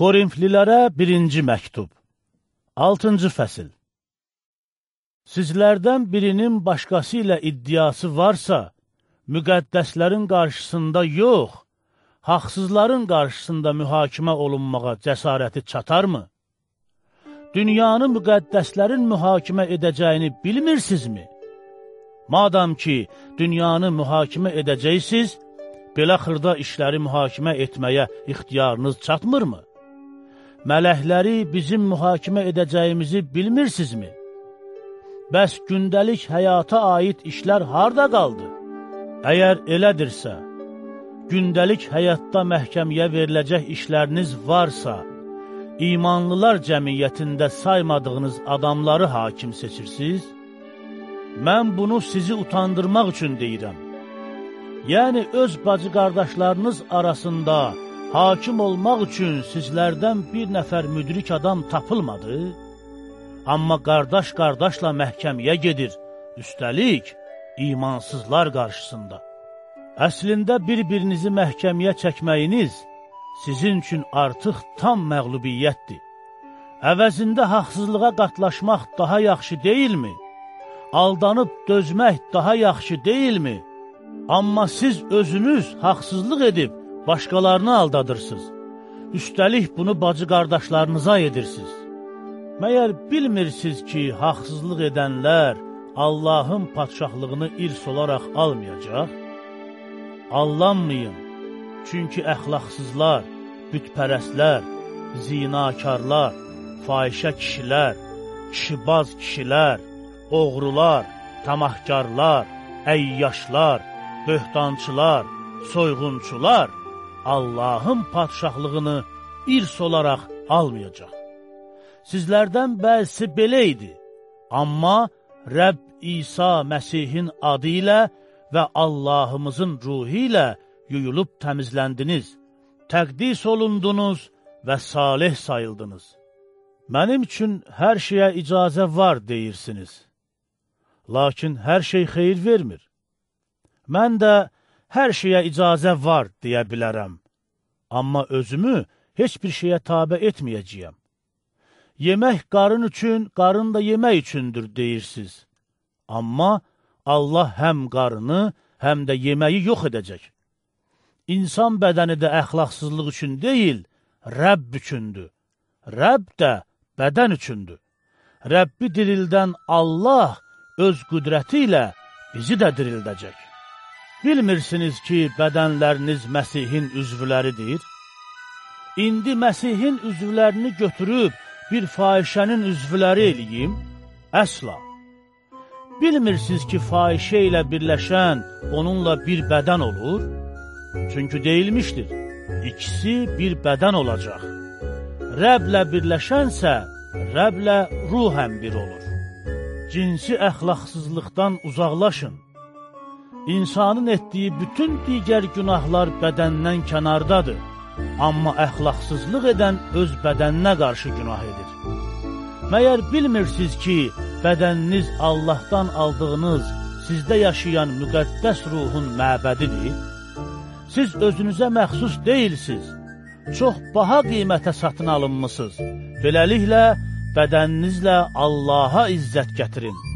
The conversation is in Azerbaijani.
Korinflilərə birinci məktub 6-cı fəsil Sizlərdən birinin başqası ilə iddiası varsa, müqəddəslərin qarşısında yox, haqsızların qarşısında mühakimə olunmağa cəsarəti çatarmı? Dünyanı müqəddəslərin mühakimə edəcəyini bilmirsinizmi? Madam ki, dünyanı mühakimə edəcəksiniz, belə xırda işləri mühakimə etməyə ixtiyarınız çatmırmı? Mələkləri bizim mühakimə edəcəyimizi bilmirsinizmi? Bəs gündəlik həyata aid işlər harda qaldı? Əgər elədirsə, gündəlik həyatda məhkəməyə veriləcək işləriniz varsa, imanlılar cəmiyyətində saymadığınız adamları hakim seçirsiniz? Mən bunu sizi utandırmaq üçün deyirəm. Yəni, öz bacı qardaşlarınız arasında hakim olmaq üçün sizlərdən bir nəfər müdrik adam tapılmadı? Amma qardaş qardaşla məhkəməyə gedir, üstəlik imansızlar qarşısında. Əslində bir-birinizi məhkəməyə çəkməyiniz sizin üçün artıq tam məğlubiyyətdir. Əvəzində haqsızlığa qatlaşmaq daha yaxşı deyilmi? Aldanıb dözmək daha yaxşı deyilmi? Amma siz özünüz haqsızlıq edib başqalarını aldadırsınız. Üstəlik bunu bacı qardaşlarınıza edirsiniz. Məyər bilmirsiniz ki, haqsızlıq edənlər Allahın patşahlığını irs olaraq almayacaq? Allanmayın, çünki əxlaqsızlar, bütpərəslər, zinakarlar, fahişə kişilər, kişibaz kişilər, oğrular, tamahkarlar, əyyaşlar, böhtançılar, soyğunçular Allahın patşahlığını irs olaraq almayacaq. Sizlərdən bəzisi belə idi, amma Rəbb İsa Məsihin adı ilə və Allahımızın ruhu ilə yuyulub təmizləndiniz, təqdis olundunuz və salih sayıldınız. Mənim üçün hər şeyə icazə var deyirsiniz. Lakin hər şey xeyir vermir. Mən də hər şeyə icazə var deyə bilərəm. Amma özümü heç bir şeyə tabi etməyəcəyəm. Yemək qarın üçün, qarın da yemək üçündür deyirsiniz. Amma Allah həm qarını, həm də yeməyi yox edəcək. İnsan bədəni də əxlaqsızlıq üçün deyil, Rəbb üçündür. Rəbb də bədən üçündür. Rəbbi dirildən Allah öz qüdrəti ilə bizi də dirildəcək. Bilmirsiniz ki, bədənləriniz Məsihin üzvləridir? İndi Məsihin üzvlərini götürüb, bir fahişənin üzvləri eləyim? Əsla. Bilmirsiniz ki, fahişə ilə birləşən onunla bir bədən olur? Çünki deyilmişdir, ikisi bir bədən olacaq. Rəblə birləşənsə, Rəblə ruhən bir olur. Cinsi əxlaqsızlıqdan uzaqlaşın. İnsanın etdiyi bütün digər günahlar bədəndən kənardadır. Amma əxlaqsızlıq edən öz bədəninə qarşı günah edir. Məyər bilmirsiniz ki, bədəniniz Allahdan aldığınız, sizdə yaşayan müqəddəs ruhun məbədidir? Siz özünüzə məxsus deyilsiz, çox baha qiymətə satın alınmısınız. Beləliklə, bədəninizlə Allaha izzət gətirin.